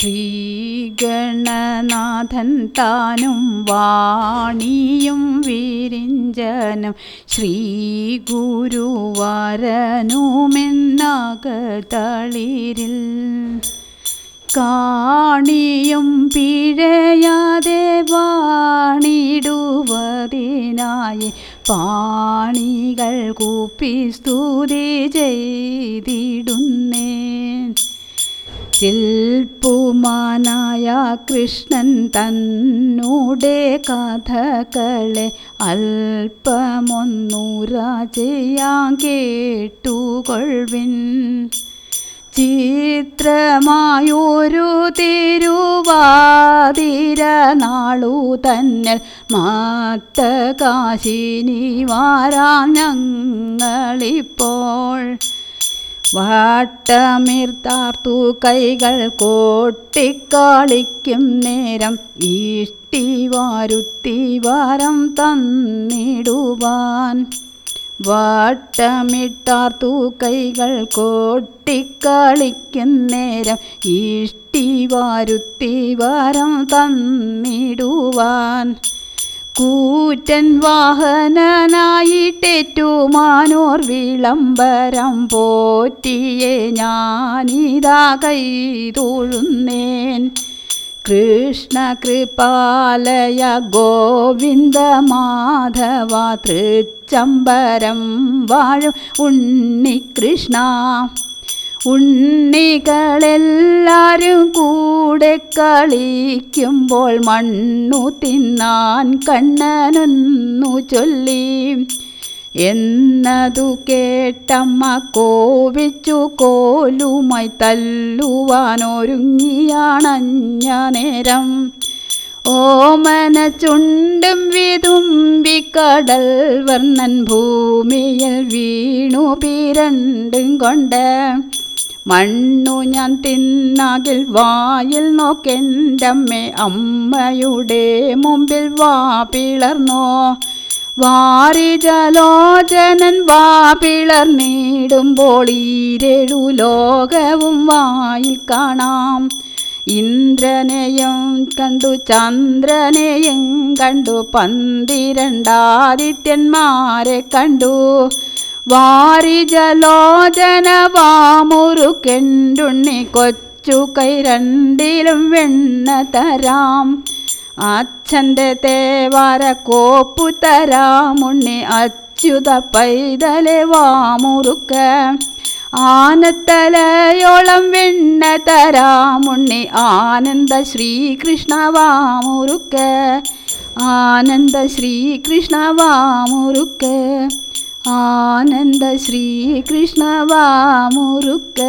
ശ്രീഗണനാഥൻ താനും വാണിയും വിരിഞ്ചനം ശ്രീ ഗുരുവരനുമെന്നകതളിരിൽ കാണിയും പിഴയാതെ വാണിടുവതിനായി പാണികൾ കൂപ്പി സ്തുതി ചെയ്തിടുന്നേൻ. ശില്പുമാനായ കൃഷ്ണൻ തന്നൂടെ കഥകളെ അല്പമൊന്നുര ചെയ്യാൻ കേട്ടുകൊഴിൻ ചിത്രമായൊരു തിരുവാതിര നാളു തന്നൽ മാത്ത കാശിനി വാരാം ഞങ്ങളിപ്പോൾ. വാട്ടമിർത്താർത്തു കൈകൾ കോട്ടിക്കളിക്കും നേരം ഈഷ്ടി വാരുത്തി വാരം തന്നിടുവാൻ. വാട്ടമിട്ടാർത്തു കൈകൾ കോട്ടിക്കളിക്കും നേരം ഈഷ്ടി വാരുത്തി വാരം തന്നിടുവാൻ. കൂറ്റൻ വാഹനനായിട്ടേറ്റുമാനോർ വിളംബരം പോറ്റിയെ ഞാനിതാ കൈതൊഴുന്നേൻ കൃഷ്ണ കൃപാലയ ഗോവിന്ദ മാധവ തൃച്ചംബരം വാഴും ഉണ്ണികൃഷ്ണ ഉണ്ണികളെല്ലാരും കൂടെ കളിക്കുമ്പോൾ മണ്ണു തിന്നാൻ കണ്ണനൊന്നു ചൊല്ലി. എന്നതു കേട്ടമ്മ കോപിച്ചു കോലുമായി തല്ലുവാനൊരുങ്ങിയാണഞ്ഞ നേരം. ഓമന ചുണ്ടും വിതുമ്പി കടൽ വർണൻ ഭൂമിയിൽ വീണു പിരണ്ടും കൊണ്ട്. മണ്ണു ഞാൻ തിന്നാകിൽ വായിൽ നോക്കെന്റമ്മേ അമ്മയുടെ മുമ്പിൽ വാ പിളർന്നോ. വാരിജലോചനൻ വാ പിളർന്നിടുമ്പോൾ ഈരേഴു ലോകവും വായിൽ കാണാം. ഇന്ദ്രനെയും കണ്ടു ചന്ദ്രനെയും കണ്ടു പന്തിരണ്ടാദിത്യന്മാരെ കണ്ടു. വാരിജലോചന വാമുറുക്കെണ്ടുണ്ണി കൊച്ചു കൈ രണ്ടിലും വെണ്ണ തരാം അച്ഛൻ്റെ തേവാര കോപ്പു തരാമുണ്ണി അച്യുത പൈതലെ വാമുറുക്ക ആനത്തലയോളം വെണ്ണ തരാമുണ്ണി ആനന്ദ ശ്രീകൃഷ്ണ വാമുറുക്ക ആനന്ദ ശ്രീകൃഷ്ണ വാമുറുക്ക आनन्दश्रीकृष्ण वा मुरुक्